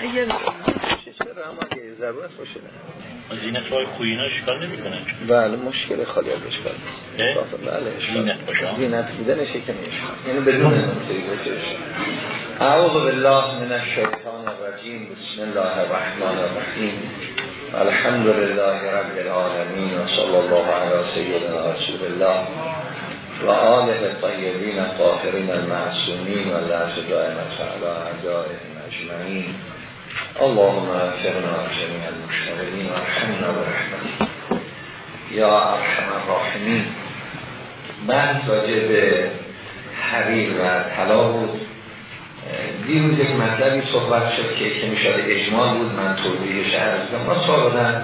اگر چرا هم اگه ضرورت باشه. نه زینت های خوینا اشکال نمی کنن بله مشکل خالی از اشکال نیست. بله زینت باشه. زینت بودن شکل اشکال یعنی بدون اعوذ بالله من الشیطان الرجیم. بسم الله الرحمن الرحیم. الحمد لله رب العالمین. و صلی الله علی سیدنا رسول الله. و آله طیبین الطاهرین المعصومین. و لعز دائمت علی اعدائهم اجمعین. اللهم افرنا جميع المشتغلین و ارحمنا برحمتی یا ارحم الراحمین. بحث راجع به حریر و طلا بود. دیروز یک مطلبی صحبت شد که که می‌شد اجمال بود. من توضیحش عرض کنم ما سابقا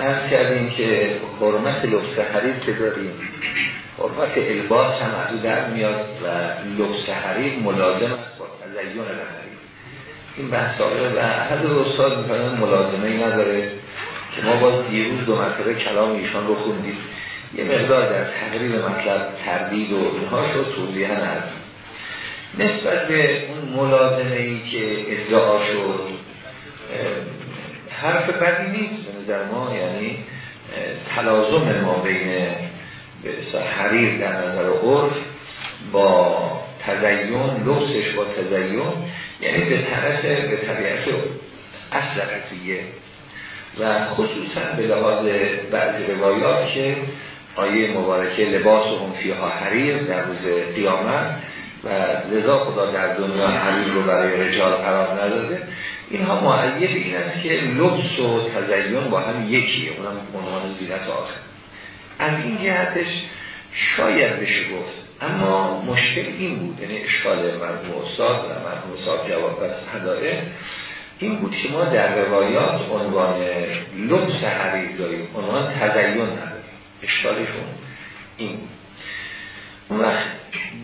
ارز کردیم که حرمت لبس حریر که داریم؟ حرمت الباس هم از در میاد و لبس حریر ملازم است با حریر این بحث و حد استاد می‌کنن ملازمه ای نداره. که ما باز دیروز دو مرتبه کلام ایشان رو خوندیم یه مقدار در تقریب مطلب تردید و اینها شد توضیح هست نسبت به اون ملازمه ای که ادعا شد حرف بدی نیست به نظر ما یعنی تلازم ما بین حریر در نظر عرف با تزیین لبسش با تزیین یعنی به طرف به طبیعت اصل قضیه و خصوصا به لحاظ بعضی روایات که آیه مبارکه لباس و فیها حریر در روز قیامت و لذا خدا در دنیا حریر رو برای رجال قرار نداده اینها معید این است که لبس و تزیین با هم یکیه اونم عنوان زینت آخر. از این جهتش شاید بشه گفت اما مشکل این بود یعنی اشکال مرحوم استاد و مرحوم استاد جواب بس هداره این بود که ما در روایات عنوان لبس داریم عنوان تزیین نداریم اشکالشون این وقت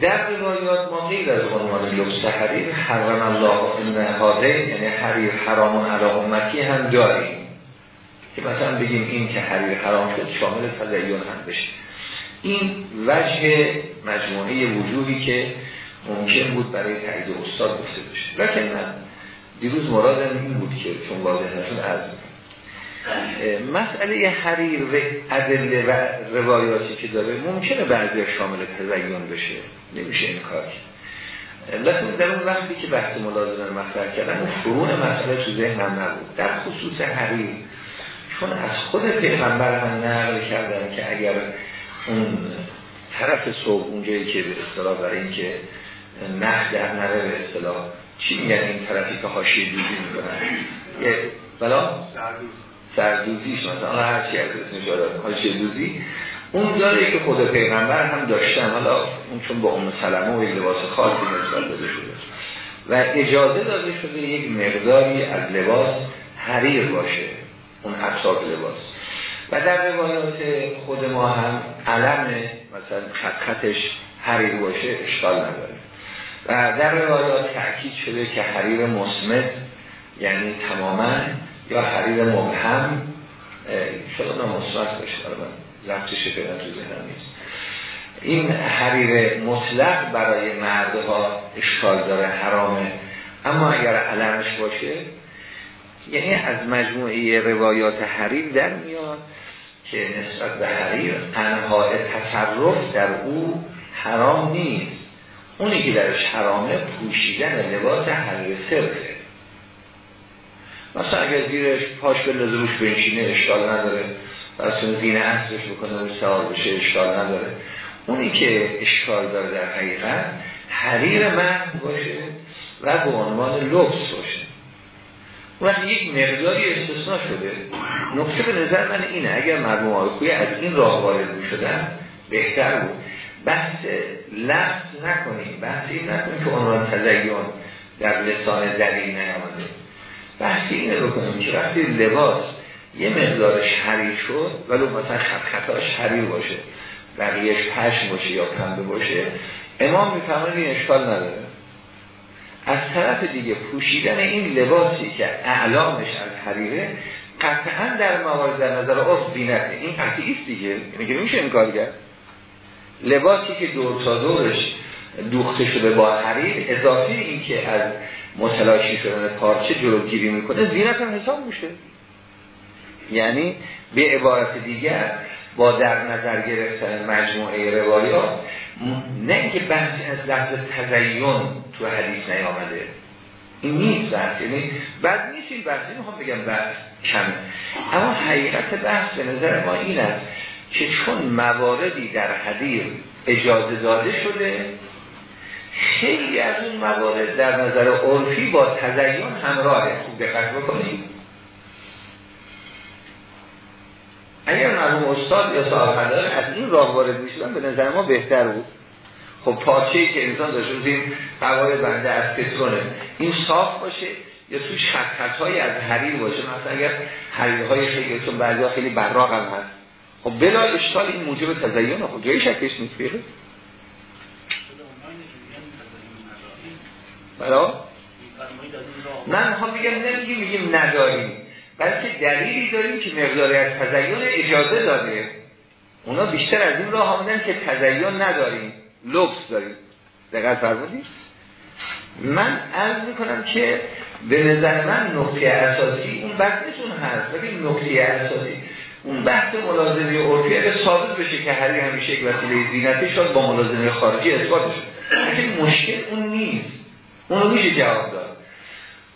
در روایات ما غیر از عنوان لبس حریر حرم الله حاضر یعنی حریر حرام علی امتی هم داریم. که مثلا بگیم این که حریر حرام شد شامل تزیین هم بشه. این وجه مجموعه وجوهی که ممکن بود برای تایید استاد گفته بشه. لکن من دیروز مرادم این بود که چون واضح نشون از مسئله حریر و عدل و روایاتی که داره ممکنه بعضی شامل تزیین بشه. نمیشه این کار لکن در اون وقتی که بحث ملازمه مطرح کردن اون فرون مسئله تو ذهنم نبود. در خصوص حریر چون از خود پیغمبر هم نقل کردن که اگر اون طرف صبح اونجایی که به اصطلاح برای اینکه نخ در نره به اصطلاح چی میگن؟ این طرفی که حاشیه دوزی می‌کنن. یه بلا؟ سردوزیش مثلا هر چی از اسمش حاشیه دوزی. اون داره که خود پیغمبر هم داشتن حالا اون چون با اون سلمه و لباس خاصی نسبت داده شده. و اجازه داده شده یک مقداری از لباس حریر باشه. اون اطراف لباس. و در روایات خود ما هم علم مثلا خط خطش حریر باشه اشکال نداره. و در روایات تأکید شده که حریر مسمت یعنی تماما یا حریر مبهم شده نامصمت باشه من زبطش فعلا تو ذهنم نیست. این حریر مطلق برای مردها اشکال داره حرامه. اما اگر علمش باشه یعنی از مجموعه روایات حریر در میاد که نسبت به حریر انهای تصرف در او حرام نیست. اونی که درش حرامه پوشیدن لباس حریر صرفه. مثلا اگر زیرش پاش به لزروش بنشینه اشکال نداره. اصلا زین اصلش بکنه و سوار بشه اشکال نداره. اونی که اشکال داره در حقیقت حریر مهد باشه و به عنوان لبس باشه. وقتی یک مقداری استثناء شده. نکته به نظر من اینه اگر مرموم آقوی از این راه وارد می شدن بهتر بود. بحث لفظ نکنیم بحث این نکنیم که عنوان تزیین در لسان دلیل نیامده. بحث اینه بکنیم که وقتی لباس یه مقدارش حریر شد ولو مثلا خط خطاش حریر باشه بقیهش پشم باشه یا پنبه باشه امام می‌فهمد این اشکال نداره. از طرف دیگه پوشیدن این لباسی که اعلامش از حریره قطعا در موارد در نظر آف زینته این قطعی است دیگه. یعنی که میشه این کار کرد. لباسی که دور تا دورش دوخته شده با حریر اضافی این که از متلاشی شدن پارچه جلوگیری می‌کنه زینت هم حساب میشه. یعنی به عبارت دیگر با در نظر گرفتن مجموعه روایات نه اینکه بحث از لحظه تزیین تو حدیث نیامده. این نیست بحث یعنی بعد نیست این بحث می‌خوام بگم بحث کمه. اما حقیقت بحث به نظر ما این است که چون مواردی در حدیث اجازه داده شده خیلی از اون موارد در نظر عرفی با تزیین همراهه. خوب دقت بکنید. اگر مرحوم استاد یا صاحب از این راه وارد می‌شدن به نظر ما بهتر بود. خب پارچه ای که انسان داشته بودیم قوای بنده از پترونه این صاف باشه یا توی شکت های از حریر باشه؟ مثلا اگر حریر های خیلی چون بعضی خیلی براق هم هست. خب بلا اشتال این موجب تزیین خب جایی شکش نیست بیره بلا من می‌خوام بگم نمیگیم میگیم نداریم. بلکه دلیلی داریم که مقداری از تزیین اجازه داده. اونا بیشتر از این راه آمدن که تزیین نداریم لبس داریم. دقیق فرمودید؟ من عرض می‌کنم که به نظر من نقطه اساسی اون بحثشون هست. ولی نقطه اساسی اون بحث ملازمه عرفی اگه ثابت بشه که هر همیشه یک وسیله زینتی شد با ملازمه خارجی اثبات شد مشکل اون نیست اونو میشه جواب داد.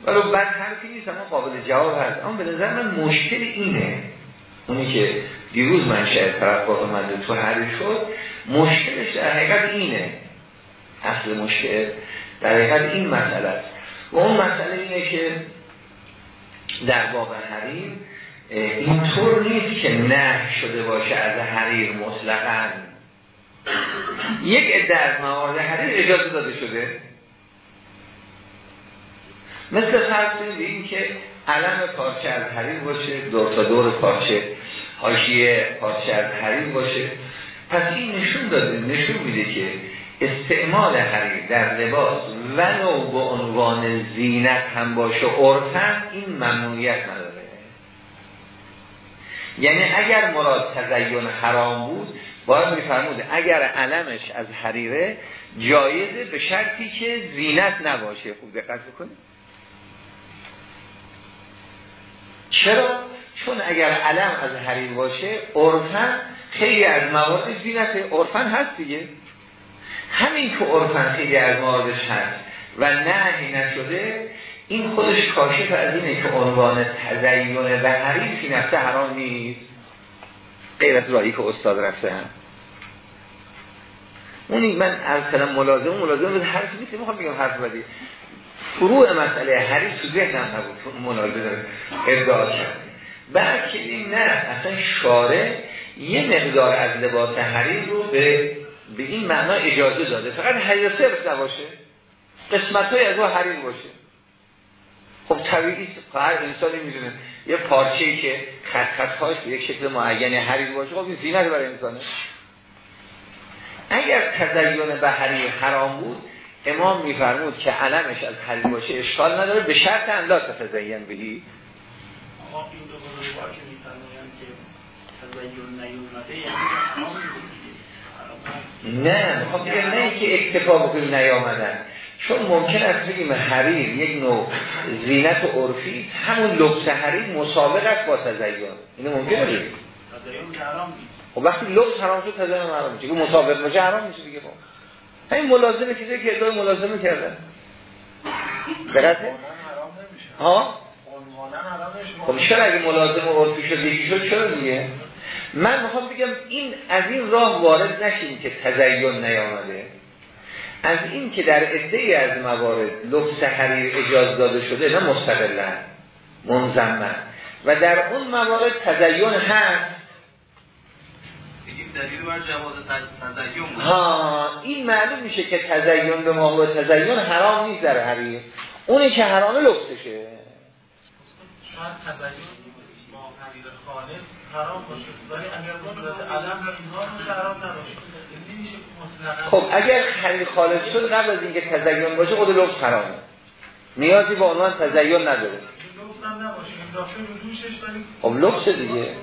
ولی بعد حرفی نیست اما قابل جواب هست. اما به نظر من مشکل اینه اونی که دیروز من شاید طرف اومده تو حریف شد مشکلش در حقیقت اینه. اصل مشکل در حقیقت این مسئله است. و اون مسئله اینه که در باب حریم اینطور نیست که نه شده باشه از حریر مطلقا. یک از موارد حریر اجازه داده شده. مثل فرض به این که علم پارچه از حریر باشه دور تا دور پارچه حاشیه پارچه از حریر باشه. پس این نشون داده نشون میده که استعمال حریر در لباس ولو به عنوان زینت هم باشه عرفا این ممنوعیت نداره. یعنی اگر مراد تزین حرام بود باید میفرمود اگر علمش از حریره جایزه به شرطی که زینت نباشه. خوب دقت بکنید. چرا؟ چون اگر علم از حریر باشه عرفا خیلی از موارد زینت عرفا هست دیگه. همین که عرفا خیلی از مواردش هست و نهی نشده این خودش کاشف از اینه که عنوان تزیین و حریر فی نفسه حرام نیست. غیر از رایی که استاد رفته هم. اونی من از کنم ملازم ملازم به حرف نیست می‌خوام بگم حرف بدی. فروع مسئله حریر تو ذهنم نبود ملازم ادعا کرد بعد که این نه اصلا شاره یه مقدار از لباس حریر رو به به این معنا اجازه داده. فقط حریر صرف نباشه قسمت های از او حریر باشه. خب طبیعی هر انسانی می‌دونه. یه پارچه‌ای که خط خط هاش به یک شکل معینی حریر باشه خب این زینت برای انسانه. اگر تزیین به حریر حرام بود امام میفرمود که علمش از حریر باشه اشکال نداره به شرط انداز تزیین بهی. نه خب نه که اکتفا بکنی نیامدن. چون ممکن است بگیم حریر یک نوع زینت عرفی همون لبس حریر مسابق است با تزیین اینو ممکنه بگیم خب وقتی لبس حرام شد تزیین حرام میشه که مسابق باشه حرام میشه دیگه خب. همین ملازمه کسی که ادعای ملازمه کردن درسته؟ ها؟ خب چرا اگه ملازم عرفی شد یکی شد چرا دیگه؟ من می‌خوام بگم این از این راه وارد نشیم که تزیین نیامده از این که در عده از موارد لبس حریر اجاز داده شده نه مستقلا منظمن و در اون موارد تزیین هست ها این معلوم میشه که تزیین به موقع تزیین حرام نیست در حریر اونی که حرامه لبسشه خب اگر خرید خالص شد قبل از اینکه تزیین باشه خود لبس حرامه. نیازی به عنوان تزیین نداره. خب لبس دیگه.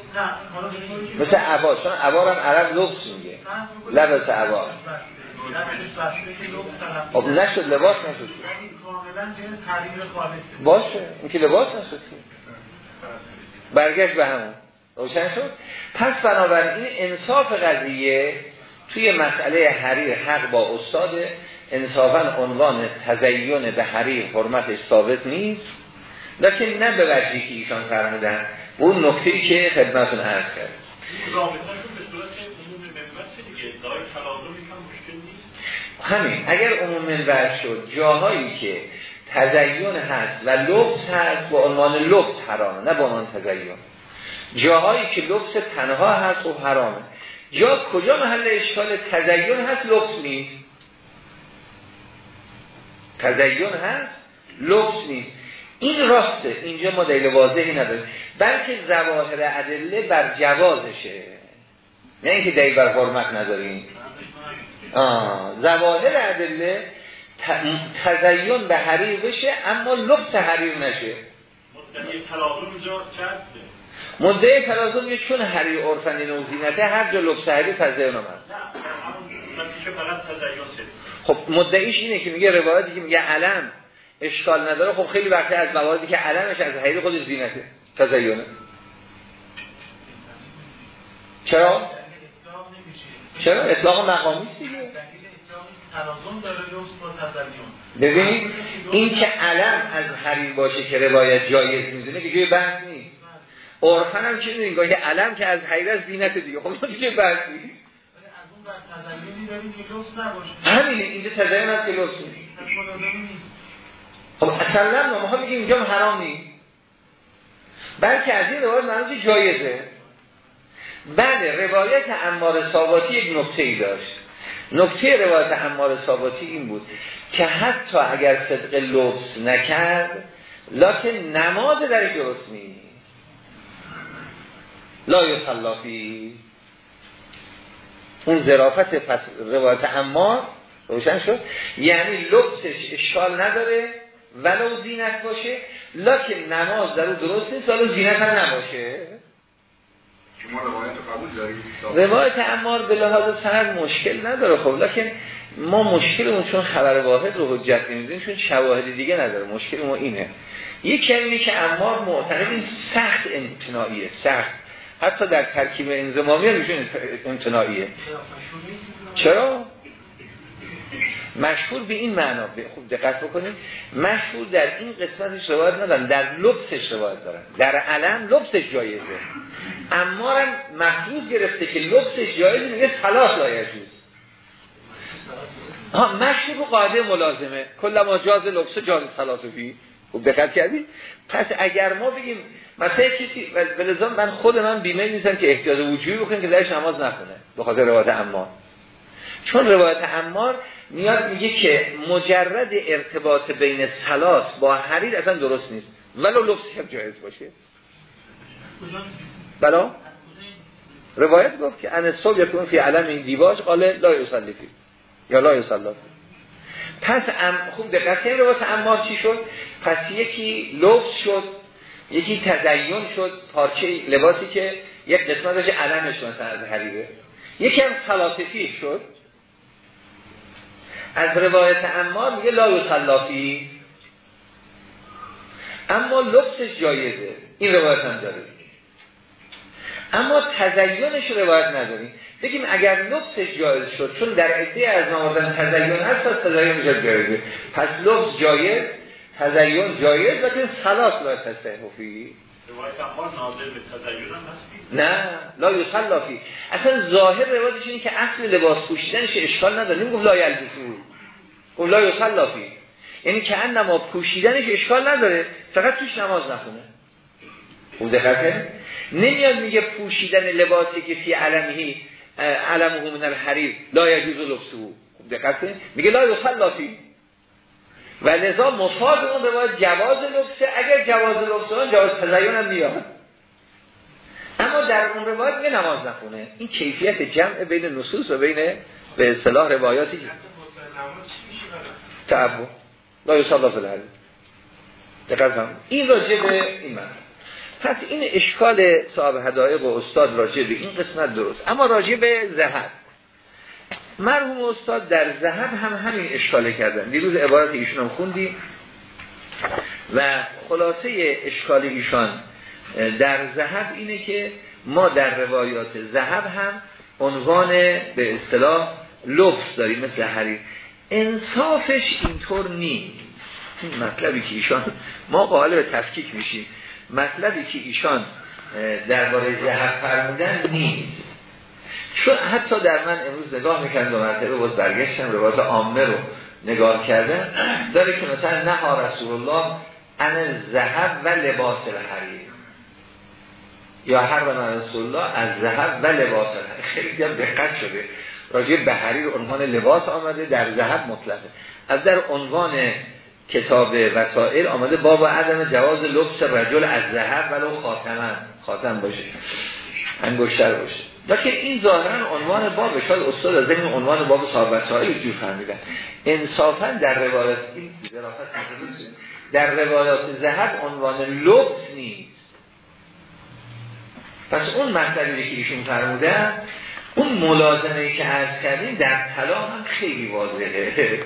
مثل عبا چون عبا هم عرب لبس میگه. لبس عبا خب نشد لباس نشد. باشه. این که لباس نشد برگشت به همون. روشن شد؟ پس بنابراین انصاف قضیه توی مسئله حریر حق با استاد انصافا عنوان تزیین به حریر حرمتش ثابت نیست. لیکن نه به وجهی که ایشان فرمودن. اون نکته که خدمتون عرض کرد همین. اگر عموم منبر شد جاهایی که تزیین هست و لبس هست با عنوان لبس حرامه نه با عنوان تزیین جاهایی که لبس تنها هست و حرامه جا کجا محل اشکال تزیین هست؟ لبس نیست. تزیین هست؟ لبس نیست. این راسته. اینجا ما دلیل واضحی نداریم. بلکه زواهر ادله بر جوازشه. نه اینکه دلیل بر حرمت نداریم. زواهر ادله تزیین به حریر بشه اما لبس حریر نشه. مدعی تلازم یه چون حریر عرفن نوزینته هر جا لبس حریر تزیین هم هست. خب مدعیش اینه که میگه روایتی که میگه علم اشکال نداره. خب خیلی وقتی از مواردی که علمش از حریر خود زینته تزیینه چرا؟ چرا؟ اطلاق مقامی دیگه. ببینید این که علم از حریر باشه که روایت جایز می‌دونه که جای بحث نیست. عرفن هم چه می‌دونید که علم که از حریر از زینت دیگه. خب دیگه بحث نیست. همینه اینجا تزیین هست که نیست. خب اصلا ما میگیم اینجا حرام نیست. بلکه از این روایت منوز جایزه. بله روایت امار ثاباتی یک نکته ای داشت. نکته روایت امار ثاباتی این بود که حتی اگر صدق لبس نکرد لکن نماز در درست نیست. لا یصلافی اون ظرافت روایت امار روشن شد. یعنی لبسش اشکال نداره. ولو زینت باشه لکن نماز در او درست نیست حالا زینت هم نباشه. شما روایت قبول دارید روایت امار به لحاظ سند مشکل نداره. خب لکن ما مشکلمون چون خبر واحد رو حجت نمی‌دونیم چون شواهد دیگه نداره. مشکل ما اینه. یک کلمه که امار معتقد این سخت امتناعیه سخت. حتی در ترکیب انزمامی هم امتناعیه. چرا؟ مشهور به این معنا. خوب دقت بکنید. مشهور در این قسمتش روایت ندارن. در لبسش روایت دارن. در علم لبسش جایزه. اما هم محفوظ گرفته که لبسش جایزه میگه صلاح لایجوز ها مشهور قاعده ملازمه. کل ما جاز لبس جاز فی خوب دقت کردید؟ پس اگر ما بگیم مثلا کسی ولذا من خود من بیمه نیستم که احتیاط وجودی بکنیم که درش نماز نکنه به خاطر روایت امار چون روایت امار میاد میگه که مجرد ارتباط بین سلاس با حریر اصلا درست نیست. ولو لبس هم جایز باشه. بلا روایت گفت که ان صبح یکون فی علم این دیواج قاله لا یصلی یا لا یصلی پس ام خوب دقت کنید روایت امار چی شد؟ پس یکی لبس شد یکی تزیین شد پارچه لباسی که یک قسمتش علمش مثلا از حریره. یکی هم سلاسفی شد. از روایت امار میگه لا یصلافی اما لبسش جایزه. این روایت هم داره اما تزیینش روایت نداریم. بگیم اگر لبسش جایز شد چون در عده از نامازن تزیین هست پس تزیین میشه جایزه. پس لبس جایز تزیین جایز لیکن سلاس لا تصحفی نه لا یصلافی اصلا ظاهر روایتش اینه که اصل لباس پوشیدنش اشکال نداره. نمیگم لا یلبسو. گفت لا یصلافی یعنی که انما پوشیدنش اشکال نداره. فقط توش نماز نخونه. خوب دقت نمیاد میگه پوشیدن لباسی که فی علمهی علمه من الحریر. لا یجوز لبسو خوب میگه لا یصلافی و لذا مفاد اون روایت جواز لبسه اگر جواز لبسه اون جواز تزیین هم میاد. اما در اون روایت میگه نماز نخونه. این کیفیت جمع بین نصوص و بین به اصطلاح روایاتی تعبو لا یصلا فی الحریم دقیقا این راجع به این من پس این اشکال صاحب هدایق و استاد راجع به این قسمت درست. اما راجع به زهر. مرحوم استاد در ذهب هم همین اشکاله کردن. دیروز عبارت ایشون هم خوندیم و خلاصه اشکال ایشان در ذهب اینه که ما در روایات ذهب هم عنوان به اصطلاح لفظ داریم مثل حریر. انصافش اینطور نیست. این مطلبی که ایشان ما قائل تفکیک میشیم. مطلبی که ایشان درباره ذهب فرمودن نیست. چون حتی در من امروز نگاه می‌کنم دو مرتبه باز برگشتم روایت عامه رو نگاه کردن داره که مثلا نه رسول الله ان ذهب و لباس الحریر یا هر من رسول الله از ذهب و لباس الحریر خیلی هم دقت شده. راجع به حریر عنوان لباس آمده در ذهب مطلقه. از در عنوان کتاب وسائل آمده باب عدم جواز لبس رجل از ذهب ولو خاتم باشه. انگشتر باشه. لکن این ظاهرا عنوان باب شاید استاد از این عنوان باب صاحب وسائل جو فهمیدن. انصافا در روایت این در روایات ذهب عنوان لبس نیست. پس اون مطلبی که ایشون فرمودن اون ملازمه که عرض کردیم در طلا هم خیلی واضحه.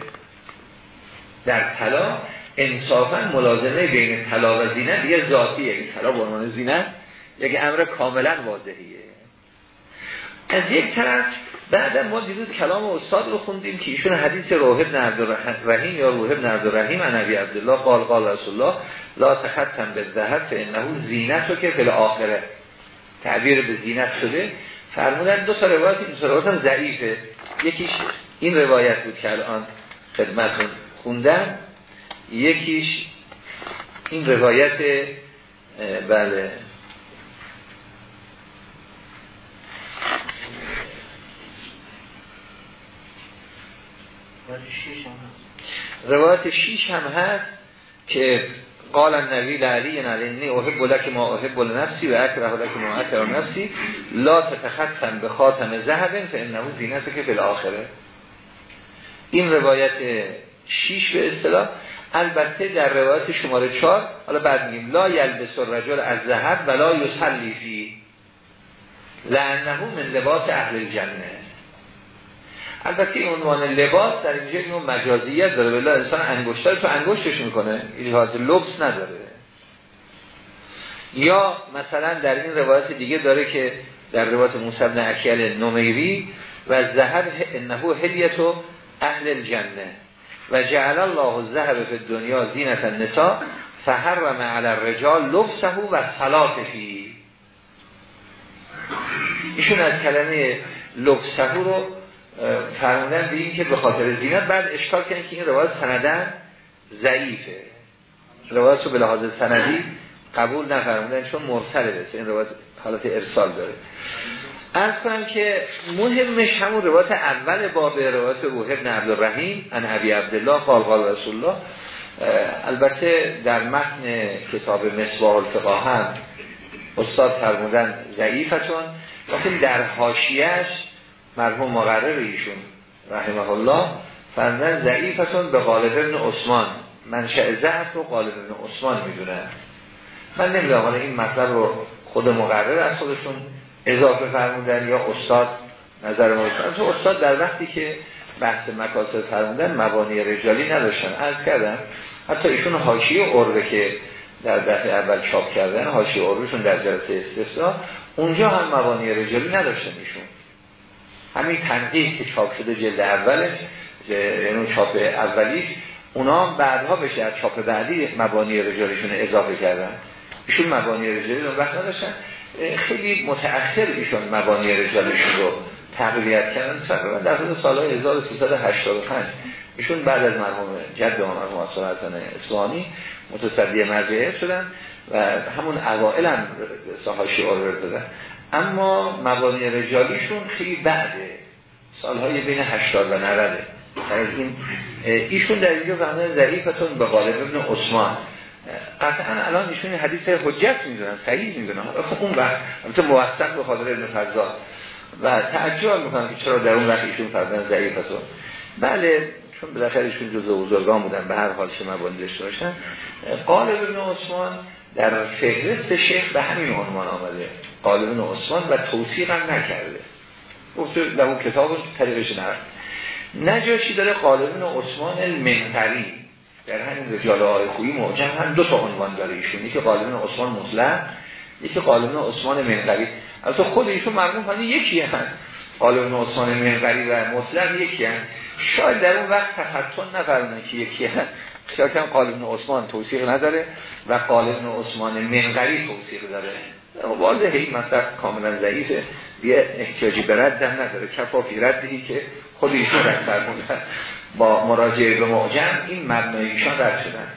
در طلا انصافا ملازمه بین طلا و زینت یه ذاتیه. طلا عنوان زینت یک امر کاملا واضحیه. از یک طرف بعد ما دیروز کلام استاد رو خوندیم که ایشون حدیث روح ابن عبدالرحیم یا روح ابن عبدالرحیم نبی عبدالله قال قال رسول الله لا تختم به ذهب فانه زینت رو که فل آخره تعبیر به زینت شده. فرمودن دو تا روایت این دو روایت ضعیفه. یکیش این روایت بود که الان خدمتون خوندن یکیش این روایت بله. روایت شیش هم هست. که قال النبی لعلی نلینی احب لک ما احب لنفسی و اکره لک ما اکره نفسی لا تتختم به خاتم ذهب فانه زینت که فی الاخره. این روایت شیش به اصطلاح. البته در روایت شماره چار حالا بعد میگیم لا یلبس الرجل از ذهب ولا یصلی فی لانه من لباس اهل الجنه. البته این عنوان لباس در اینجا اینو مجازیت داره. بلا انسان انگشتر تو انگشتش می‌کنه. ایجاد لبس نداره. یا مثلا در این روایت دیگه داره که در روایت موسی بن اکیل نمیری و زهر انه هلیت اهل الجنه. و جعل الله الذهب فی الدنیا زینت النساء فحرم علی الرجال لبسه و صلات فی ایشون از کلمه لبسه رو فرمودن به این که به خاطر زینت بعد اشکال کردن که این روایت سندن ضعیفه. روایت رو به لحاظ سندی قبول نفرمودن چون مرسله بسه این روایت حالت ارسال داره. از کنم که مهمش همون روایت اول باب روایت روح ابن عبدالرحیم ان عبی عبدالله قال قال رسول الله البته در متن کتاب مصباح الفقه هم استاد فرمودن ضعیفتون. وقتی در حاشیهش مرحوم مقرر ایشون رحمه الله فرمودن ضعیفتون به غالب ابن عثمان. منشأ ضعف رو غالب ابن عثمان می‌دونن من نمی‌دونم این مطلب رو خود مقرر از خودشون اضافه فرمودن یا استاد نظر ما تو استاد در وقتی که بحث مکاسب فرمودن مبانی رجالی نداشتن. از کردن حتی ایشون حاشیه عروه که در دفعه اول چاپ کردن حاشیه عروهشون در جلسه استثنا اونجا هم مبانی رجالی نداشتن ایشون. همین تنقیح که چاپ شده جلد اولش یعنی چاپ اولیش اونا بعدها بشه از چاپ بعدی مبانی رجالیشون اضافه کردن. ایشون مبانی رجالی رو وقت نداشتن. خیلی متأخر ایشون مبانی رجالیشون رو تقویت کردن. تقریبا در حدود سال 1385 ایشون بعد از مرحوم جد ما مرحوم اصلا حسن اسوانی متصدی مرجعیت شدن و همون اوائل هم ساحاشی آرور دادن. اما مبانی رجالیشون خیلی بعده. سالهای بین 80 و 90 از این ایشون در اینجا فهمدن ضعیفتون به غالب ابن عثمان. قطعا الان ایشون حدیث حجت می‌دونن صحیح می‌دونن. خب اون وقت البته موثق به خاطر ابن فضال. و تعجب می‌کنن که چرا در اون وقت ایشون فرضاً ضعیفتون. بله چون بالاخره ایشون جزء بزرگان بودن به هر حال چه مبانی داشته باشن. قالب ابن عثمان در فهرست شیخ به همین عنوان آمده. قالب ابن عثمان و توصیق هم نکرده. گفته در اون کتاب طریقش نرفت نجاشی داره؟ قالبون عثمان المنقری در همین رجال آقای خویی معجم هم دو تا عنوان داره ایشون. یکی قالبون عثمان مطلق یکی قالبون عثمان منقری البته خود ایشون مرموم کنه یکی هم قالبون عثمان منقری و مطلق یکی هم شاید در اون وقت تفتون نفرمونه که یکی هم خیال کنم قالبون عثمان توصیق نداره و قالبون عثمان منقری توصیق داره. واضحه این مطلب کاملا ضعیفه. یه احتیاجی به رد هم نداره. کفافی ردی که خود ایشون رد فرمودن با مراجعه به معجم این مبنای رد شدن.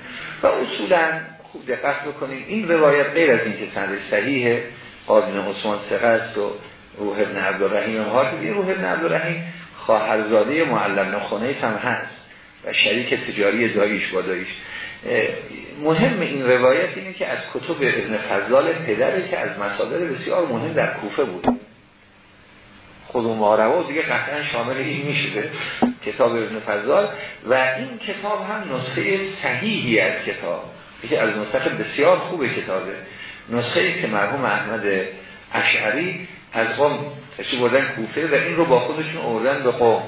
و اصولا خوب دقت بکنیم. این روایت غیر از اینکه سند صحیح قابل عثمان سقه است و روح ابن عبدالرحیم هم این روح ابن عبدالرحیم خواهرزاده معلم نخونه هم هست. و شریک تجاری داییش با داییش مهم این روایت اینه که از کتب ابن فضال پدری که از مصادر بسیار مهم در کوفه بود. خود و دیگه قطعا شامل این میشه کتاب ابن فضال. و این کتاب هم نسخه صحیحی از کتاب یکی از نسخه بسیار خوب کتابه. نسخه که مرحوم احمد اشعری از قوم تشریف بردن کوفه و این رو با خودشون آوردن به قوم.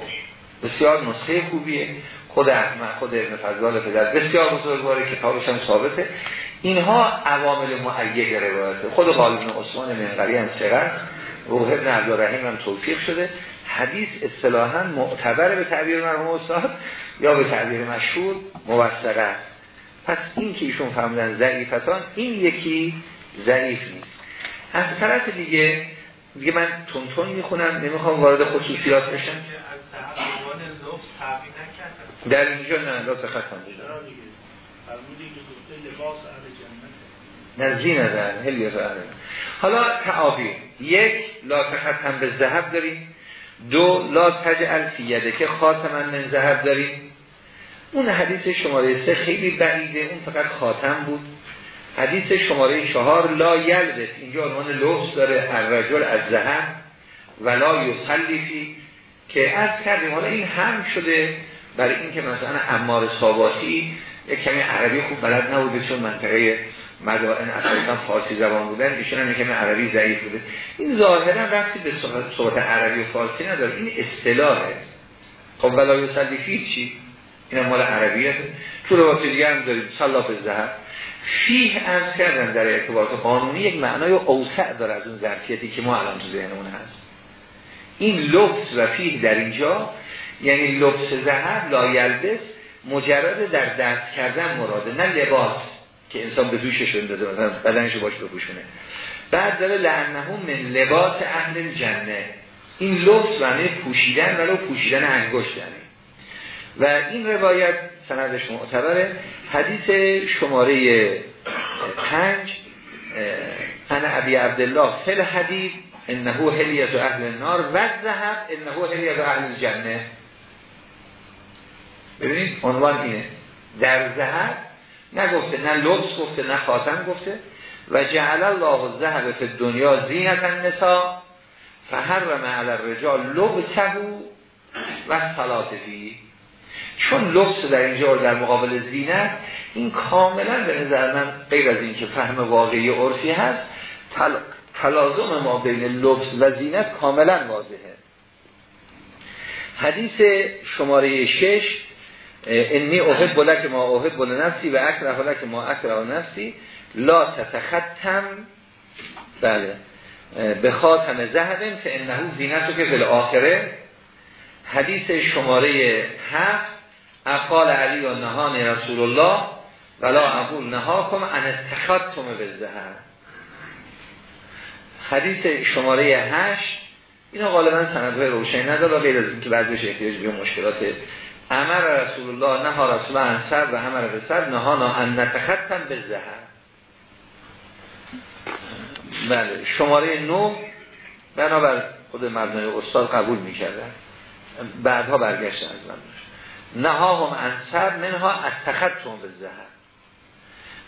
بسیار نسخه خوبیه. خود احمد خود ابن فضال پدر بسیار بزرگواره کتابش هم ثابته. اینها عوامل معید روایته خود غالب عثمان منقری هم سرست روح ابن عبدالرحیم هم توصیف شده. حدیث اصطلاحا معتبر به تعبیر مرحوم استاد یا به تعبیر مشهور موثقه پس این که ایشون فهمیدن ضعیفتان این یکی ضعیف نیست. از طرف دیگه دیگه من تون می‌خونم. نمی‌خوام وارد خصوصیات بشم. در اینجا نه لا تختم نه زین هل هلیت حالا تعابیر. یک لا تختم به ذهب داریم. دو لا تجعل فیده که خاتم من ذهب داریم. اون حدیث شماره سه خیلی بعیده اون فقط خاتم بود. حدیث شماره چهار لا یلبس. اینجا عنوان لبس داره الرجل از ذهب. ولا یسلیفی که از کردیم. حالا این هم شده. برای اینکه مثلا امار ساباتی یک کمی عربی خوب بلد نبوده چون منطقه مدائن اصلا فارسی زبان بودن ایشون هم کمی عربی ضعیف بوده. این ظاهرا رفتی به صحبت عربی و فارسی نداره. این اصطلاحه. خب ولا یسلیفی چی؟ این مال عربیه. تو روایت دیگه هم دارید سلاف زهر فیه از کردن در ارتباط قانونی یک معنای اوسع داره از اون ظرفیتی که ما الان تو ذهنمون هست. این لبس و فیه در اینجا یعنی لبس زهر لایلبس مجرد در دست کردن مراده نه لباس که انسان به دوشش داده مثلا بدنشو باش بپوشونه. بعد داره لعنهم من لباس اهل جنه این لبس معنی پوشیدن ولو پوشیدن انگشت یعنی. و این روایت سندش معتبره. حدیث شماره پنج انا ابی عبدالله فل حدیث انه هلیت اهل النار و ذهب انه هلیت اهل الجنه. ببینید عنوان اینه. در ذهب نگفته نه لبس گفته نه خاتم گفته. و جعل الله الذهب فی دنیا زینت النساء فحرم علی الرجال لبسه و صلاتفی چون لبس در اینجا در مقابل زینت این کاملا به نظر من غیر از این که فهم واقعی عرفی هست تل... تلازم ما بین لبس و زینت کاملا واضحه. حدیث شماره شش انی احب بلک ما احب بل نفسی و اکره لک ما اکره نفسی لا تتختم. بله. به خاتم زهدن که انهو زینت که به آخره حدیث شماره هفت. اقال علی و نهان رسول الله ولا اقول نها کم ان اتخذتم به زهر حدیث شماره هشت. اینا غالبا سندهای روشنی نداره غیر از اینکه بعضیش احتیاج به مشکلات امر رسول الله نه رسول الله انصر و امر رسول نهانا ان نتختم به زهر. بله شماره نو بنابر خود مبنای استاد قبول می کردن بعدها برگشتن از من. نها هم انصر منها از تختم به زهر.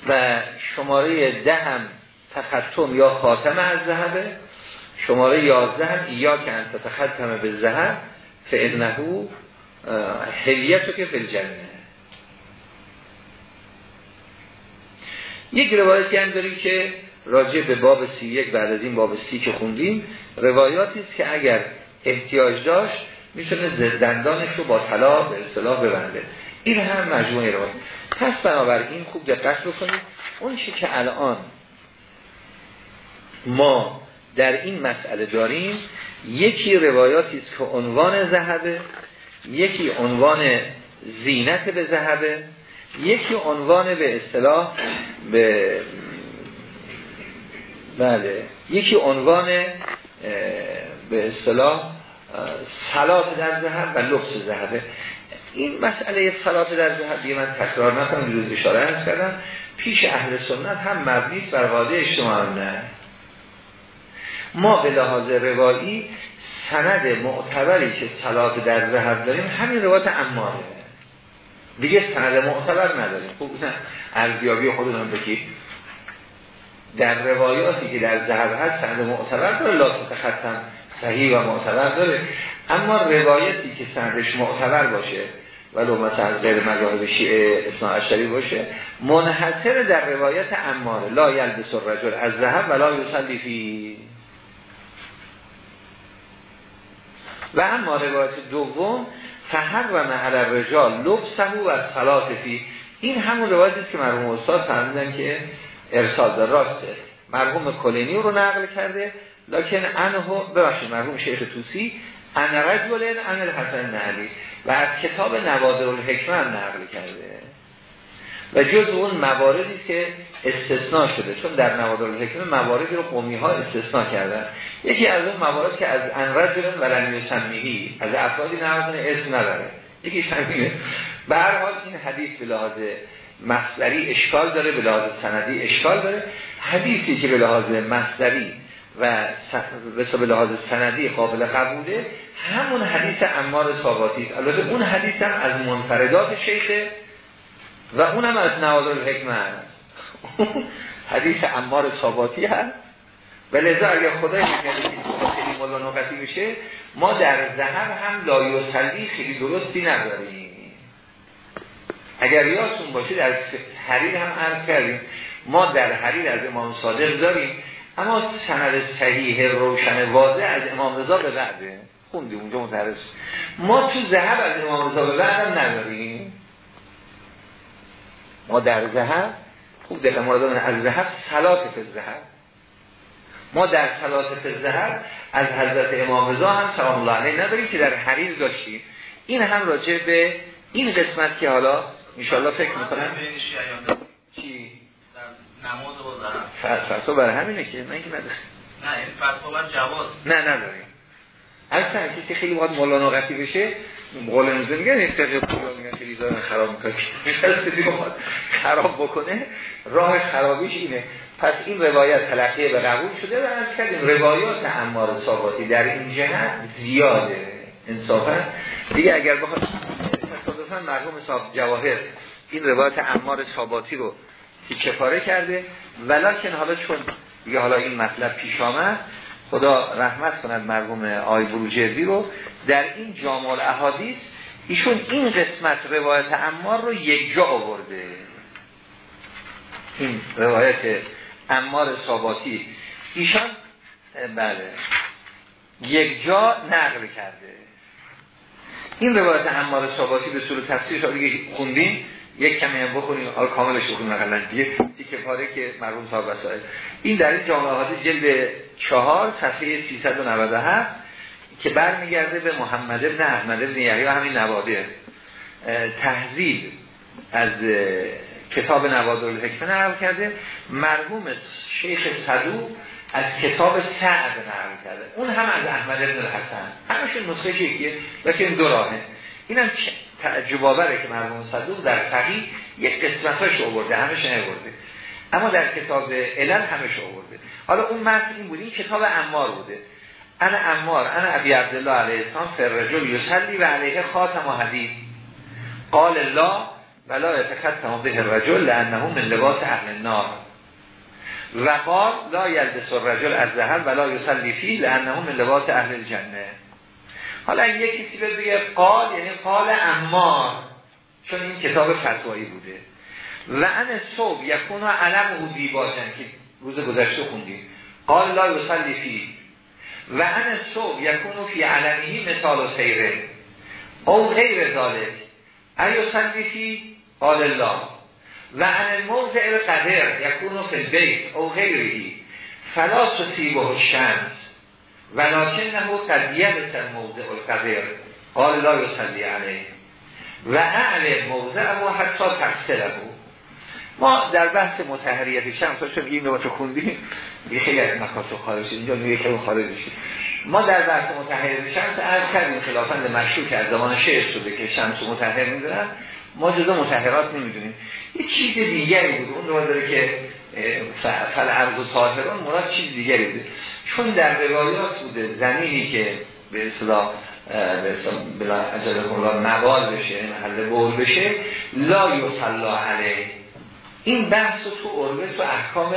و شماره ده هم تختم یا خاتم از زهبه شماره یازده هم ایا که انت تختم به زهر فعنهو حلیتو که فی جنه یک روایتی هم داریم که راجع به باب سی یک بعد از این باب سی که خوندیم روایاتی است که اگر احتیاج داشت می‌تونه دندانش رو با طلا به اصطلاح ببنده. این هم مجموعه رو پس بنابراین خوب دقت بکنید اون چی که الان ما در این مسئله داریم یکی روایاتی است که عنوان ذهبه یکی عنوان زینت به ذهبه یکی عنوان به اصطلاح به بله یکی عنوان به اصطلاح سلات در ذهب و لبس ذهبه این مسئله سلات در ذهب من تکرار نکنم دیروز اشاره هست کردم. پیش اهل سنت هم مبنی بر قاعده اجتماع. نه. ما به لحاظ روایی سند معتبری که سلات در ذهب داریم همین روایت اماره دیگه سند معتبر نداریم. خوب نه ارزیابی خودمون بگید در روایاتی که در ذهب هست سند معتبر داره لاسط ختم صحیح و معتبر داره. اما روایتی که سندش معتبر باشه ولو مثلا غیر مذاهب شیعه اصنا باشه منحصر در روایت اماره لا یلبس الرجل از ذهب ولا یصلی فی و اما روایت دوم فهر و محل رجال لبسه و صلات فی این همون روایتی که مرحوم استاد فرمودن که ارسال در راسته. مرحوم کلینی رو نقل کرده. لکن انه ببخشید مرحوم شیخ توسی ان رجل ان الحسن نعلی و از کتاب نوادر الحکمه هم نقل کرده. و جز اون مواردی که استثناء شده چون در نوادر الحکمه مواردی رو قومی ها استثناء کردن. یکی از اون موارد که از ان رجل و لن یسمیهی از افرادی نقل اسم نداره. یکی همینه به هر حال این حدیث به لحاظ مصدری اشکال داره به لحاظ سندی اشکال داره. حدیثی که به لحاظ مصدری و به لحاظ سندی قابل قبوله همون حدیث امار ثاباتی است. البته اون حدیث هم از منفردات شیخه و اون هم از نوادر حکمه هست حدیث عمار ساباطی هست. و لذا اگر خدای خیلی ملا نقطی بشه ما در ذهب هم لا یصلی خیلی درستی نداریم. اگر یادتون باشه در حریر هم عرض کردیم ما در حریر از امام صادق داریم اما سند صحیح روشن واضح از امام رضا به بعده. خوندیم اونجا مترس ما تو ذهب از امام رضا به بعد هم نداریم. ما در ذهب خوب دقیقه مرادان از ذهب سلات ذهب ما در سلات ذهب از حضرت امام رضا هم سلام الله علیه نداریم که در حریر داشتیم. این هم راجع به این قسمت که حالا انشاءالله فکر می‌کنم. چی؟ نماز و فتوا برای همینه که من که نداره نه این فتوا بر جواز. نه نداریم. اصلا کسی خیلی باید مولانا قطعی بشه قول امروزه میگن این فقه پولا میگن خیلی دارن خراب می‌کنه. خراب بکنه راه خرابیش اینه. پس این روایت تلقیه به قبول شده و از کردیم روایات امار صحباتی در این جهت زیاده. انصافا. دیگه اگر بخواد تصادفا مرحوم صاحب جواهر این روایت امار صحباتی رو تیکه پاره کرده ولیکن حالا چون دیگه حالا این مطلب پیش آمد خدا رحمت کند مرحوم آی بروجردی رو. در این جامع احادیث ایشون این قسمت روایت امار رو یک جا آورده. این روایت امار صاباتی ایشان بله یک جا نقل کرده. این روایت امار صاباتی به صورت تفسیر دیگه خوندیم. یک کمی هم بخونیم حال کاملش بخونیم مثلا یک تیکه پاره که مرحوم صاحب وسائل این در این جامعه حادث جلد چهار صفحه 397 که برمیگرده به محمد ابن احمد ابن یحیی همین نواده تهذیب از کتاب نوادر الحکمه نقل کرده. مرحوم شیخ صدو از کتاب سعد نقل کرده. اون هم از احمد ابن الحسن. همشون نسخه یکیه لیکن دو راهه. اینم تعجب آوره که مرحوم صدوق در فقیه یک قسمتاش آورده همش آورده. اما در کتاب علل همش آورده. حالا اون متن این بود این کتاب امار بوده. انا امار انا ابی عبدالله علیه السلام فرجل یسلی و علیه خاتم و حدید قال الله ولا یتختم به الرجل لانه من لباس اهل النار. و قال لا یلبس الرجل از ذهب ولا یصلی فی لانه من لباس اهل الجنه. حالا یک کسی بگه قال یعنی قال امار چون این کتاب فتوایی بوده. و ان صوب یکون علم او دیباشن که روز گذشته خوندیم. قال لا یصلی فی. و ان صوب یکونو فی علمی مثال و سیره. او غیر ذالک ایو سندیفی قال الله و ان الموضع قدر یکونو فی البیت. او غیری فلا تصیبه الشمس. ولکنه قد یبس موضع القدر قال لا یصلی علیه. و اعل موضع و حتی تحصیله ما در بحث متحریت شمس چون این نوبت خوندیم یه خیلی از مکاسب خارج اینجا نیه که خارج شد ما در بحث متحریت شمس عرض کردیم خلافند مشروع که از زمان شعر شده که شمس متحر می‌دونن ما جزا متحرات نمی‌دونیم. یه چیز دیگری بود اون رو داره که فل عرض و طاهران مراد چیز دیگری بود. چون در روایات بوده زمینی که به اصطلاح اجازه الله نوال بشه محل بول بشه لا یصلا علیه این بحث تو عربه تو احکام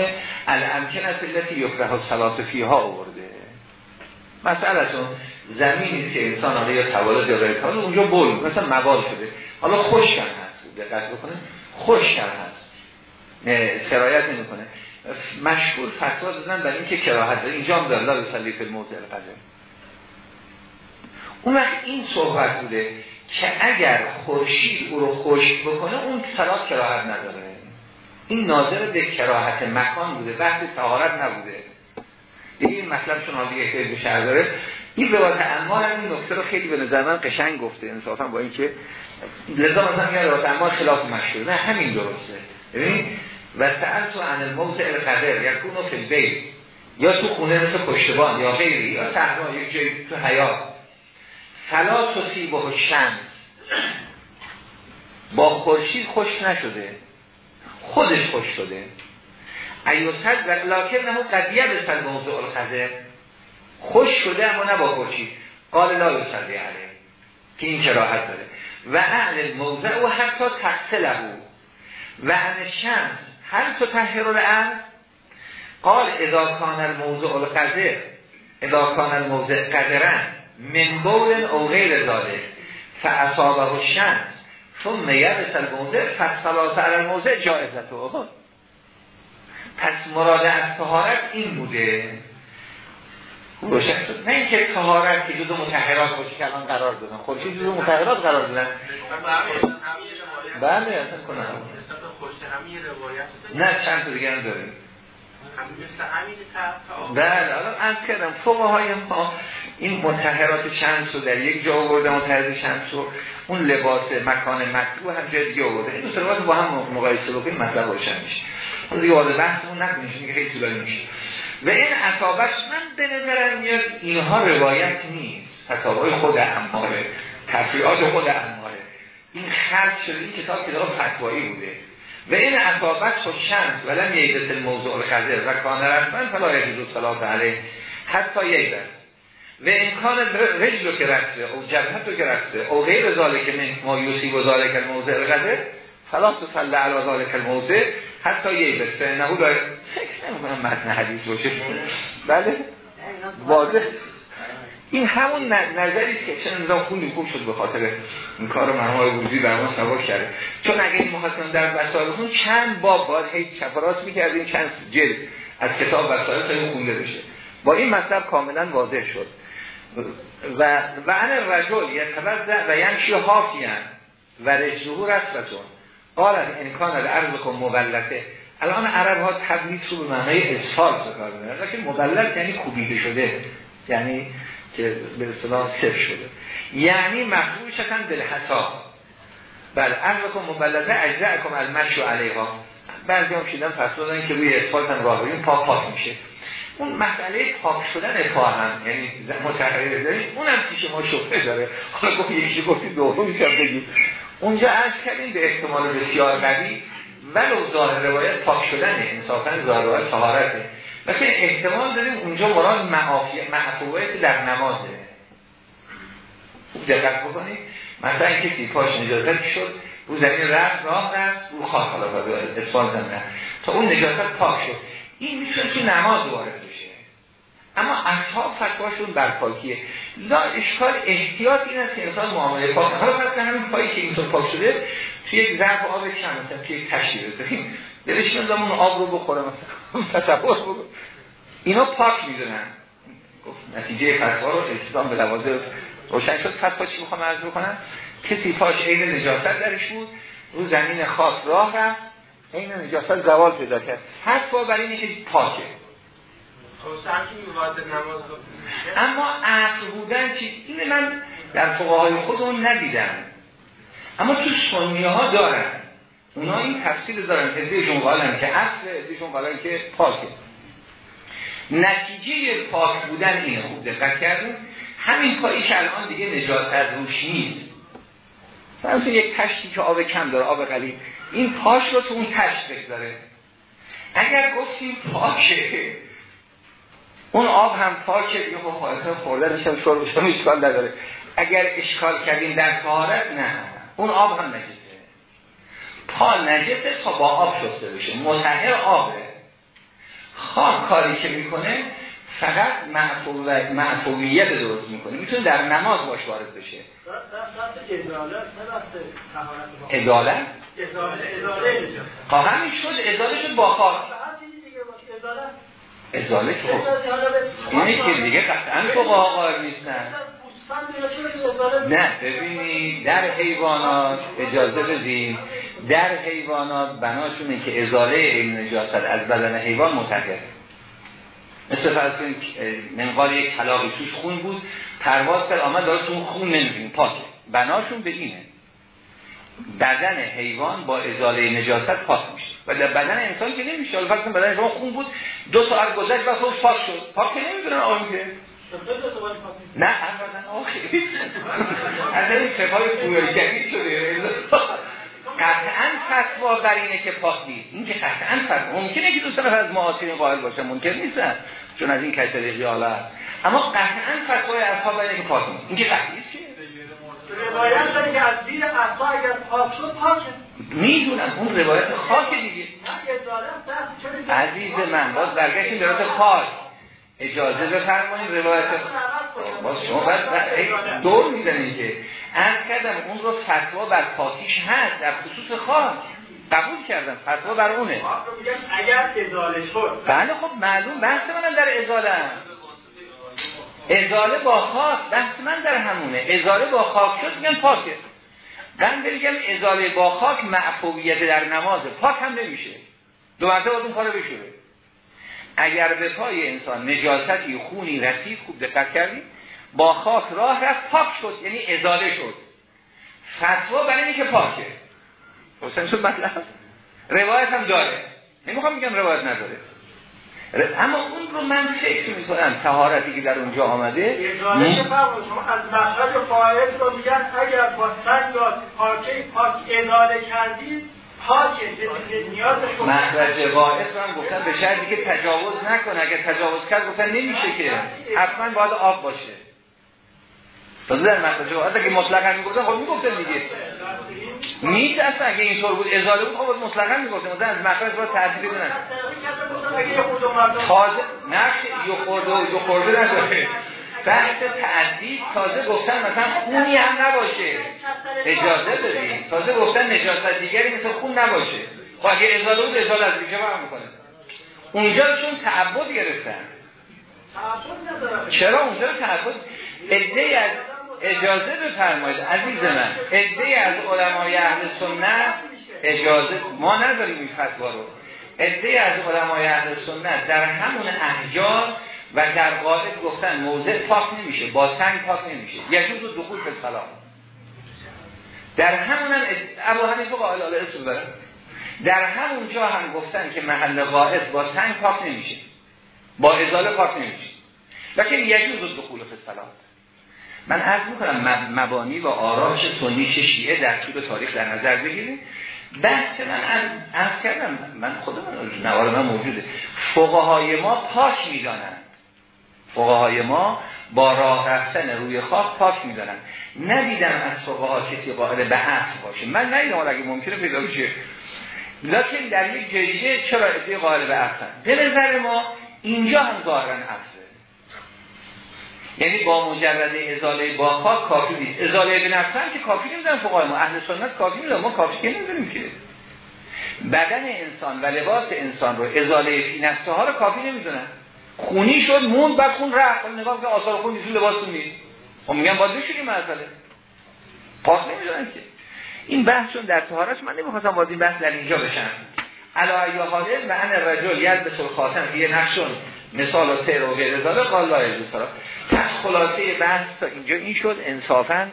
الامکنت التي یکره الصلاه فیها آورده. مسئلهتون زمینی که انسان حالا یا توالد یا رایتان اونجا بول مثلا موال شده. حالا خوشکم هست. دقت بکنه خوشکم هست. سرایت نمی‌کنه. مشهور فتوا دادن برای اینکه کراهت داره. اینجا هم داره. لا یصلی فی الموضع القذر اون وقت این صحبت بوده که اگر خورشید او رو خشک بکنه اون صلات کراهت نداره. این ناظر به کراهت مکان بوده بحث طهارت نبوده. دیگه این مطلب چون حالی خیلی به شهر داره این روایت انمار هم این نکته رو خیلی به نظر من قشنگ گفته انصافا با اینکه لذا مثلا میگه روایت انمار خلاف مشهور نه همین درسته. ببین و سأل تو عن الموت القدر یکونو فی البیت یا تو خونه مثل پشتبان یا غیری یا صحرا یک جای تو حیات فلا تصیبه شمس با خورشید خوش نشده. خودش خوش شده. ایوسد و لکن نهو قدیه به سل موضوع الخزه خوش شده اما نه با خورشید قال لا یصلی علیه. که این کراحت داره. و اهل موضع و حتی تقصله و ان شمس هل تو تحیر الارض. قال اذا کان الموضع القذر اذا کان الموضع قدرن. من بول او غیر ذالک. فاصابه الشمس. ثم یبس الموضع فصلات علی الموضع جائزته پس مراد از تهارت این بوده. روشن شد. نه اینکه تهارت که جزو متحرات باشه که الان قرار دادن. خودشون جزو متحرات قرار دادن؟ بله اصلا کنم. نه چند تا دیگه هم داریم. بله الان از کردم فوقه های ما این متحرات شمس رو در یک جا آورده متحرات شمس رو اون لباس مکان مطلوب هم جای دیگه آورده. این دو با هم مقایسه بکنیم مطلب روشن میشه. حالا دیگه وارد بحثمون نکنیم که خیلی طولانی میشه. و این اصابت من به نظرم میاد اینها روایت نیست. فتاوای خود اماره تفریعات خود اماره. این خرد شده این کتاب کتاب فتوایی بوده. و این اصابت خود شمس ولم ییدت الموضوع الخزر و کان رسمن فلا یجوز صلات علیه حتی ییدت و امکان رجل که رفته او جبهت رو که رفته او غیر ذالک من ما یوسی و ذالک الموضع القدر فلا تصلی علی ذالک الموضع حتی یه بسته نهو داره فکر نمی کنم متن حدیث باشه. بله؟ واضح. این همون نظری که چه نظام خونی خوب شد به خاطر این کار مرمای روزی بر ما سوا کرده. چون اگه این محاسن در وسائلتون چند باب باید هی چپرات می‌کردیم چند جلد از کتاب وسائل خونده بشه با این مطلب کاملا واضح شد. و و ان رجل یتوزع و یمشی حافیان و رجلهو رسلتون قال امکان عرض کن مولته الان عرب ها تبلیغ رو به معنای اسفال کار می‌کنن لیکن مولت یعنی کوبیده شده. یعنی که به اصطلاح صفر شده. یعنی مخروج شکن دل حساب بله عرض کن مولته اجزاء کن المشو علیها. بعضی هم شیدن پس که روی اسفالت هم راه پاک پاک میشه. اون مسئله پاک شدن پا هم یعنی متحرر داریم اونم پیش ما شبه داره. حالا گفت یکی گفتی دومی هم بگیم. اونجا از کردیم به احتمال بسیار قوی ولو ظاهر روایت پاک شدن انصافا ظاهر روایت طهارته. مثل احتمال داریم اونجا مراد معفویت در نمازه خوب دقت بکنید. مثلا کسی پاش نجازت شد رو زمین رفت راه رفت رو خواهد حالا اسفال زمین تا اون نجازت پاک شد. این می‌تونه تو نماز وارد بشه. اما اصحاب فتواشون بر پاکیه لا اشکال احتیاط این است که انسان معامله پاک حالا پس همین پایی که اینطور پاک شده توی یک ظرف آب کم مثلا توی یک تشتی بذاریم. دلش اون آب رو بخوره مثلا تصور بکن اینا پاک می‌دونن. نتیجه فتوا رو اسلام به لوازم روشن شد. فتوا چی می‌خوام عرض بکنم؟ کسی پاش عین نجاست درش بود رو زمین خاص راه رفت. عین نجاست زوال پیدا کرد. فتوا برای اینه که پاکه. خب، اما اصل بودن چی این من در فقهای خودمون ندیدم. اما تو سنی ها دارن. اونا این تفصیل دارن. ازده قالن که اصل ازده قالن که پاکه. نتیجه پاک بودن اینه خوب دقت کردیم. همین پایی که الان دیگه نجات از روش نیست. فرض یک تشتی که آب کم داره آب قلیل این پاش رو تو اون تشت بگذاره. اگر گفتیم پاکه اون آب هم پاکه یه خب خواهد خوردنش هم شور بشم اشکال نداره. اگر اشکال کردیم در طهارت نه اون آب هم نجسه. پا نجسه تا با آب شسته بشه. متحر آبه. خاک کاری که می‌کنه فقط معفویت درست می‌کنه. می‌تونه در نماز باش وارد بشه. ادالت؟ خواهم همین شد. اداله شد با خاک. ازاله که خب. اینه که دیگه قطعا فقها قائل نیستن. نه ببینید در حیوانات اجازه بدیم در حیوانات بناشونه که ازاله این نجاست از بدن حیوان متحد مثل فرض منقال یک کلاقی توش خون بود پرواز کرد آمد داره تو خون نمی‌بینیم پاکه. بناشون به اینه. بدن حیوان با ازاله نجاست پاک میشه. و در بدن انسان که نمیشه. حالا فرض بدن شما خون بود دو ساعت گذشت و خودش پاک شد. پاک که نمی‌دونن آن که نه ابدا آخه. از این کفای پویایی شده قطعا فتوا بر اینه که پاک نیست. این که قطعا فتوا. ممکنه که دوستان از معاصرین قائل باشه. ممکن نیستن چون از این کشتر خیالت اما قطعا فتوای اصحاب اینه که پاک نیست. این که قطعی است روایت داره که از دیر اصلا اگر پاک شد پاکه می‌دونم. اون روایت خاک دیگه. عزیز من باز برگشتیم به خاک اجازه بفرمایید روایت. باز شما باید دور می‌زنید که. از کردم اون رو فتوا بر پاکیش هست در خصوص خاک. قبول کردم فتوا بر اونه. اگر ازاله شد بله خب معلوم بحث منم در ازاله. ازاله با خاک بحث من در همونه. ازاله با خاک شد میگن پاکه. من بگم ازاله با خاک معفویت در نمازه. پاک هم نمیشه. دو مرتبه اون کارو بشوره اگر به پای انسان نجاستی خونی رسید خوب دقت کردید با خاک راه رفت پاک شد یعنی ازاله شد. فتوا برای اینه که پاکه. حسین شد مطلب؟ روایت هم داره. نمی‌خوام میگم روایت نداره. اما اون رو من فکر می‌کنم تهارتی که در اونجا آمده از مخرج فایز رو میگن اگر با سنگ یا پاکه پاک اداره کردید مخرج واعظ رو هم گفتن به شرطی که تجاوز نکنه اگر تجاوز کرد گفتن نمیشه که. حتما باید آب باشه. تازه در مخرج واعظ اگه مطلقا می‌گفتن خب می‌گفتن دیگه. نیست اصلا اگه اینطور بود ازاله بود خب مطلقا می‌گفتن. مثلا از مخرج باید تعدیل بدونن تازه نقش یو خورده و یو خورده نداره. بحث تعدید تازه گفتن مثلا خونی هم نباشه. اجازه بدیم تازه گفتن نجاست دیگری مثل خون نباشه. خب اگه ازاله بود ازاله از دیگه هم می‌کنه. اونجا چون تعبد گرفتن. چرا اونجا تعبد؟ ادهی از اجازه بفرمایید عزیز من ادهی از علمای اهل سنت اجازه ما نداریم این فتوا رو. ادهی از علمای اهل سنت در همون احجار و در قالب گفتن موضع پاک نمیشه با سنگ پاک نمیشه. یجوز دخول به سلام در همون هم ابو حنیفه قائل علی اسم در همون جا هم گفتن که محل قائد با سنگ پاک نمیشه. با ازاله پاک نمیشه. لیکن یجوز دخول به سلام من عرض می‌کنم مبانی و آراش سنی شیعه در طول تاریخ در نظر بگیریم بحث من از کردم من خودم نوار من موجوده. فقهای ما پاک می‌دانند. فقهای ما با راه رفتن روی خاک پاک می‌دانن ندیدم از فقها کسی قائل به عفو باشه. من ندیدم اگه ممکنه پیدا بشه. لیکن در یک جریده چرا ادعای قائل به عفو به نظر ما اینجا هم ظاهرا عفوه یعنی با مجرد ازاله با خاک کافی نیست. ازاله به نفسن که کافی نمیدن فقهای ما. اهل سنت کافی نمیدن. ما کافی که نمی‌دونیم که. بدن انسان و لباس انسان رو ازاله فی نفسه ها رو کافی نمی‌دونن. خونی شد موند بعد خون رفت. نگاه که آثار خون نیست لباستون نیست. خب میگن باید بشوریم مسئله. پاک نمی‌دونن که. این بحث چون در طهارت من نمی‌خواستم باید این بحث در اینجا بشن علا یا حاضر و ان رجل ید به سل خاتم یه نقشون. مثال و سیر و غیر قال لا یجوز پس خلاصه بحث تا اینجا این شد انصافا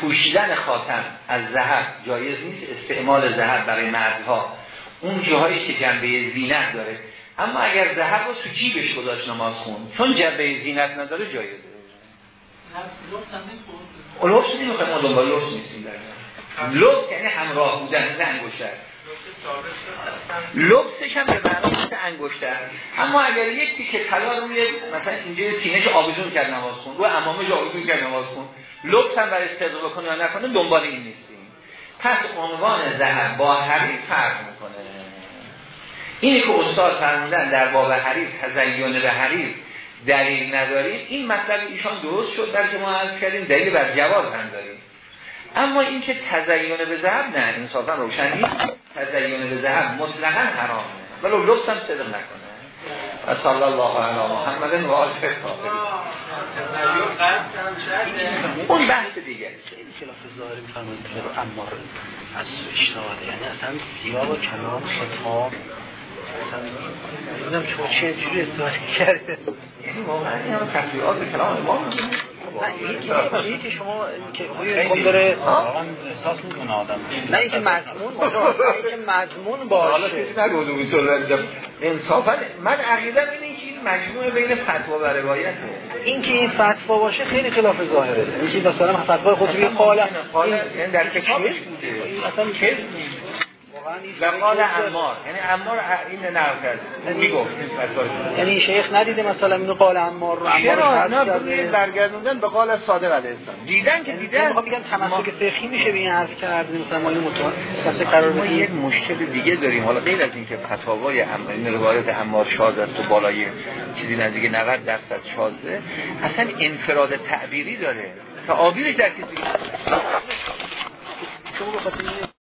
پوشیدن خاتم از ذهب جایز نیست استعمال ذهب برای مردها. اون جاهایی که جنبه زینت داره. اما اگر ذهب رو تو جیبش گذاشت نماز خون چون جنبه زینت نداره جایزه لبس نمی‌خوایم ما دنبال لبس نیستیم در لبس یعنی همراه بودن انگشتر لبسش هم به معنی انگشتر اما اگر یک تیکه طلا روی مثلا اینجا سینهش آویزون کرد نماز خون. رو امامش آویزون کرد نماز خون. لبس هم برای استفاده بکنه یا نکنه دنبال این نیستیم. پس عنوان ذهب با حریر فرق می‌کنه. اینی که استاد فرمودن در باب حریر تزیین به حریر دلیل نداریم این مطلب ایشان درست شد در که ما عرض کردیم دلیل بر جواز هم داریم. اما این که تزیین به ذهب نه انصافا روشن نیست. تزیین به ذهب مطلقا حرامه ولو لبس هم صدق نکنه. و صلی الله علی محمد و آل اون بحث دیگه. خیلی خلاف ظاهر میفرمایید رو امار از اشتهاده یعنی اصلا سیاه و کلام خطاب. اصلا چون چه جوری استفاده کرده یعنی واقعا این هم تفریعات کلام امام نه که شما که خوب داره احساس می‌کنه آدم نه اینکه مضمون باشه اینکه مضمون باشه. نگو دکتر انصافا من عقیدم اینه که این مجموعه بین فتوا و روایته این که این فتوا باشه خیلی خلاف ظاهره. اینکه مثلا فتوا خود روی قال قال یعنی در کتابش بوده. اصلا و قال امار یعنی امار این نقل کرد. می‌گفت یعنی شیخ ندیده مثلا اینو قال امار رو. چرا نه برگردوندن به قال صادق علیه السلام. دیدن که دیدن. می‌خوام بگم تمسک فقهی میشه به این حرف کرد. مثلا ما متوسط قرار ما یک مشکل دیگه داریم. حالا غیر از اینکه فتاوای این روایت امار شاذ است و بالای چیزی نزدیک 90 درصد شاذه اصلا انفراد تعبیری داره. تا آبیرش در کسی شما